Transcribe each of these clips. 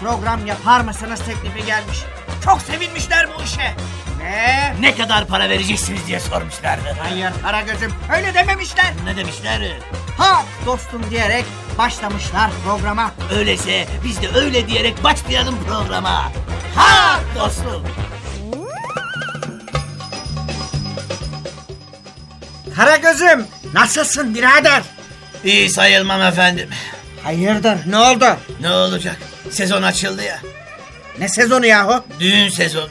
program yapar mısınız teklifi gelmiş. Çok sevinmişler bu işe. Ve Ne kadar para vereceksiniz diye sormuşlardı. hayır Karagöz'üm öyle dememişler. Ne demişler? Ha dostum diyerek başlamışlar programa. Öyleyse biz de öyle diyerek başlayalım programa. Ha dostum. Karagöz'üm nasılsın birader? İyi sayılmam efendim. Hayırdır ne oldu? Ne olacak? Sezon açıldı ya. Ne sezonu yahu? Düğün sezonu.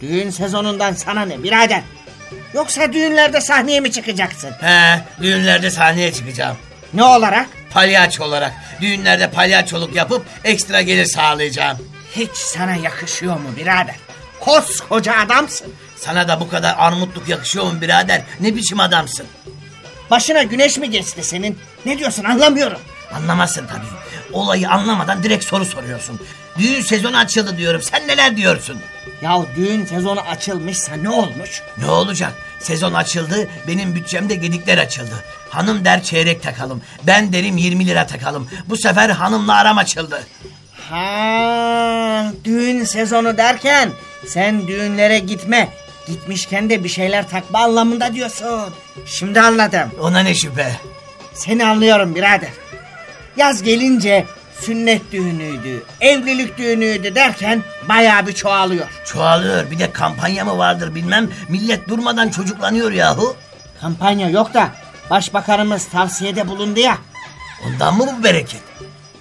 Düğün sezonundan sana ne birader? Yoksa düğünlerde sahneye mi çıkacaksın? He, düğünlerde sahneye çıkacağım. Ne olarak? Palyaço olarak. Düğünlerde palyaçoluk yapıp ekstra gelir sağlayacağım. Hiç sana yakışıyor mu birader? Koskoca adamsın. Sana da bu kadar armutluk yakışıyor mu birader? Ne biçim adamsın? Başına güneş mi geçti senin? Ne diyorsun anlamıyorum. Anlamazsın tabii. Olayı anlamadan direkt soru soruyorsun. Düğün sezonu açıldı diyorum. Sen neler diyorsun? Ya düğün sezonu açılmışsa ne olmuş? Ne olacak? Sezon açıldı, benim bütçemde gedikler açıldı. Hanım der çeyrek takalım, ben derim 20 lira takalım. Bu sefer hanımla aram açıldı. Ha, düğün sezonu derken sen düğünlere gitme. Gitmişken de bir şeyler takma anlamında diyorsun. Şimdi anladım. Ona ne şüphe? Seni anlıyorum birader. Yaz gelince sünnet düğünüydü, evlilik düğünüydü derken bayağı bir çoğalıyor. Çoğalıyor, bir de kampanya mı vardır bilmem. Millet durmadan çocuklanıyor yahu. Kampanya yok da başbakanımız tavsiyede bulundu ya. Ondan mı bu bereket?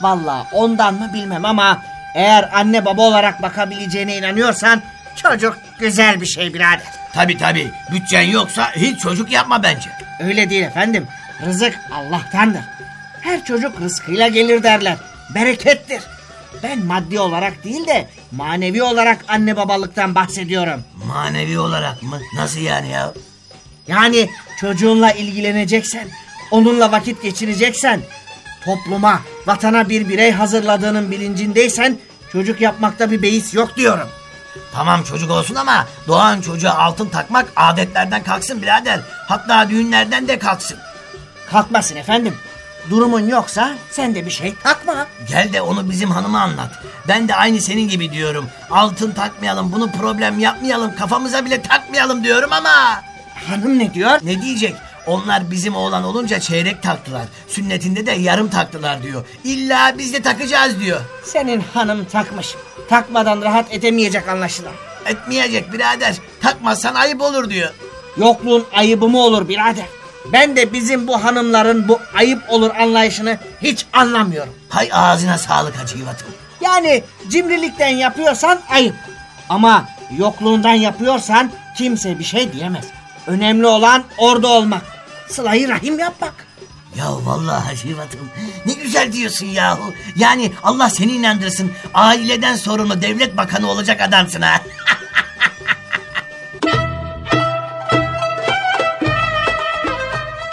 Vallahi ondan mı bilmem ama eğer anne baba olarak bakabileceğine inanıyorsan çocuk güzel bir şey birader. Tabi tabi, bütçen yoksa hiç çocuk yapma bence. Öyle değil efendim. Rızık Allah'tandır. Her çocuk rızkıyla gelir derler. Berekettir. Ben maddi olarak değil de manevi olarak anne babalıktan bahsediyorum. Manevi olarak mı? Nasıl yani ya? Yani çocuğunla ilgileneceksen, onunla vakit geçireceksen, topluma, vatana bir birey hazırladığının bilincindeysen çocuk yapmakta bir beis yok diyorum. Tamam çocuk olsun ama doğan çocuğa altın takmak adetlerden kalksın birader. Hatta düğünlerden de kalksın. Kalkmasın efendim. Durumun yoksa sen de bir şey takma. Gel de onu bizim hanıma anlat. Ben de aynı senin gibi diyorum. Altın takmayalım, bunu problem yapmayalım, kafamıza bile takmayalım diyorum ama... Hanım ne diyor? Ne diyecek? Onlar bizim oğlan olunca çeyrek taktılar. Sünnetinde de yarım taktılar diyor. İlla biz de takacağız diyor. Senin hanım takmış. Takmadan rahat edemeyecek anlaşılan. Etmeyecek birader. Takmazsan ayıp olur diyor. Yokluğun ayıbı mı olur birader? Ben de bizim bu hanımların bu ayıp olur anlayışını hiç anlamıyorum. Hay ağzına sağlık Hacı Yivat'ım. Yani cimrilikten yapıyorsan ayıp. Ama yokluğundan yapıyorsan kimse bir şey diyemez. Önemli olan orada olmak. Sılayı rahim yapmak. Ya vallahi Hacı Yivat'ım ne güzel diyorsun yahu. Yani Allah seni inandırsın. Aileden sorumlu devlet bakanı olacak adamsın ha.